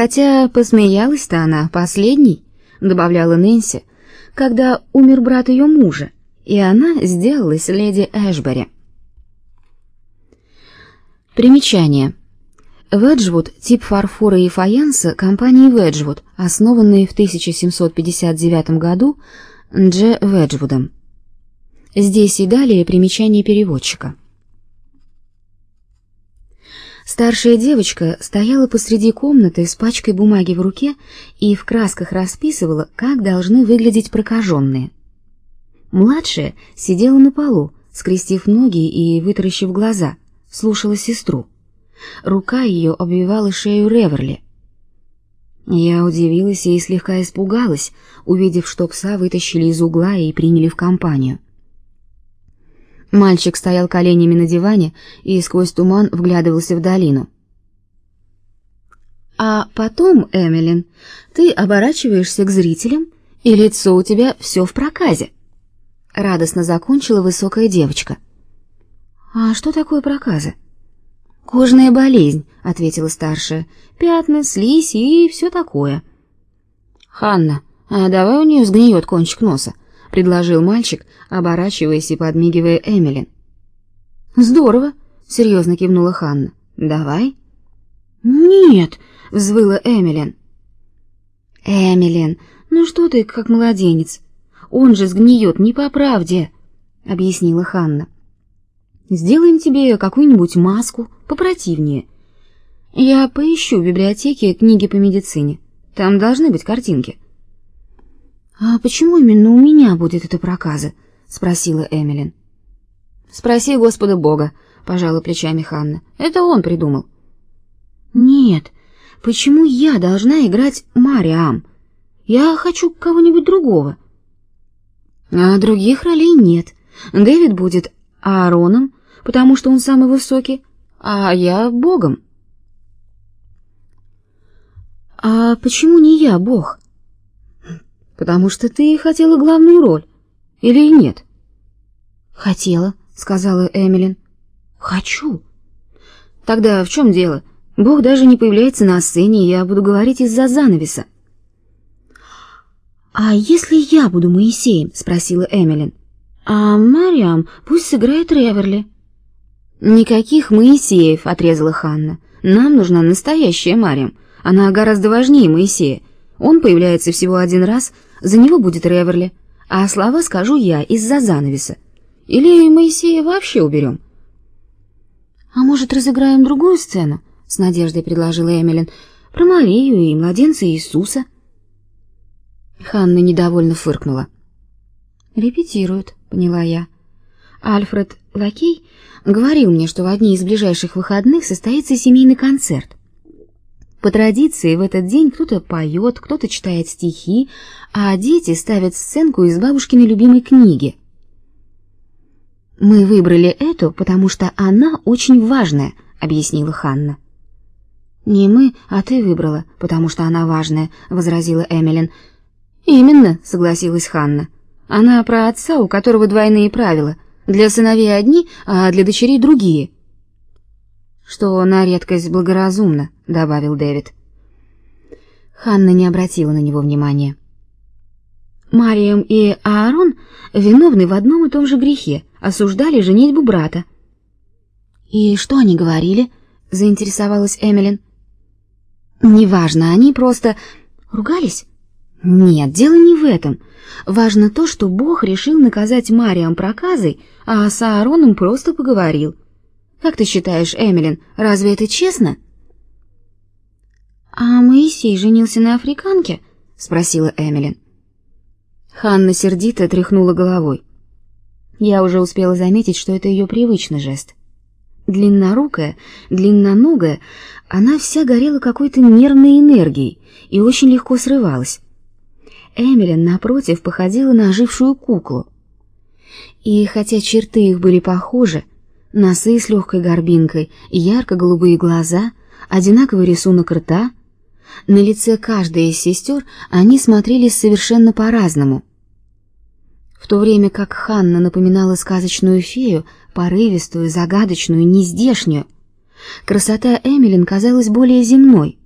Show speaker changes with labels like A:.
A: Хотя посмеялась-то она последней, добавляла Нэнси, когда умер брат ее мужа, и она сделалась леди Эшбери. Примечание. Веджвуд – тип фарфора и фаянса компании Веджвуд, основанный в 1759 году Дж. Веджвудом. Здесь и далее примечание переводчика. Старшая девочка стояла посреди комнаты с пачкой бумаги в руке и в красках расписывала, как должны выглядеть прокаженные. Младшая сидела на полу, скрестив ноги и вытаращив глаза, слушала сестру. Рука ее обвивала шею Реверли. Я удивилась и слегка испугалась, увидев, что пса вытащили из угла и приняли в компанию. Мальчик стоял коленями на диване и сквозь туман вглядывался в долину. А потом, Эмилин, ты оборачиваешься к зрителям, и лицо у тебя все в проказе. Радостно закончила высокая девочка. А что такое проказы? Кожная болезнь, ответила старшая. Пятна, слизь и все такое. Ханна, а давай у нее сгниет кончик носа, предложил мальчик, оборачиваясь и подмигивая Эмилин. Здорово, серьезно кивнула Ханна. Давай. Нет, взвыла Эмилин. Эмилин, ну что ты как младенец? Он же сгниет не по правде, объяснила Ханна. Сделаем тебе какую-нибудь маску попротивнее. Я поищу в библиотеке книги по медицине. Там должны быть картинки. А почему именно у меня будет эта проказа? спросила Эмилин. Спроси Господа Бога, пожала плечами Ханна. Это он придумал. Нет. Почему я должна играть Мариам? Я хочу кого-нибудь другого. А других ролей нет. Дэвид будет Аароном, потому что он самый высокий, а я богом. А почему не я бог? Потому что ты хотела главную роль. Или нет? Хотела, сказала Эмилин. Хочу. Тогда в чем дело? Бог даже не появляется на сцене, я буду говорить из-за занавеса. А если я буду Моисеем, спросила Эмилин. А Мариам пусть сыграет Реверли. Никаких Моисеев, отрезала Ханна. Нам нужна настоящая Мариам. Она гораздо важнее Моисея. Он появляется всего один раз, за него будет Реверли, а слова скажу я из-за занавеса. Или Моисея вообще уберем?» А может, разыграем другую сцену? с надеждой предложила Эмилин. Про Марию и младенца Иисуса. Ханна недовольно фыркнула. Репетируют, поняла я. Альфред Лакей говорил мне, что в одни из ближайших выходных состоится семейный концерт. По традиции в этот день кто-то поет, кто-то читает стихи, а дети ставят сценку из бабушкиной любимой книги. Мы выбрали эту, потому что она очень важная, объяснила Ханна. Не мы, а ты выбрала, потому что она важная, возразила Эмилин. Именно, согласилась Ханна. Она про отца, у которого двойные правила: для сыновей одни, а для дочерей другие. Что на редкость благоразумно, добавил Дэвид. Ханна не обратила на него внимания. Мариям и Аарон виновны в одном и том же грехе, осуждали женитьбу брата. И что они говорили? заинтересовалась Эмилин. Неважно, они просто ругались. Нет, дело не в этом. Важно то, что Бог решил наказать Мариам проказой, а с Аароном просто поговорил. Как ты считаешь, Эмилин, разве это честно? А Моисей женился на африканке? спросила Эмилин. Ханна сердито тряхнула головой. Я уже успела заметить, что это ее привычный жест. Длиннорукая, длинноногая, она вся горела какой-то нервной энергией и очень легко срывалась. Эмилин, напротив, походила на ожившую куклу. И хотя черты их были похожи, носы с легкой горбинкой, ярко-голубые глаза, одинаковый рисунок рта, на лице каждой из сестер они смотрелись совершенно по-разному. В то время как Ханна напоминала сказочную фею, порывистую, загадочную, нездешнюю, красота Эмилин казалась более земной.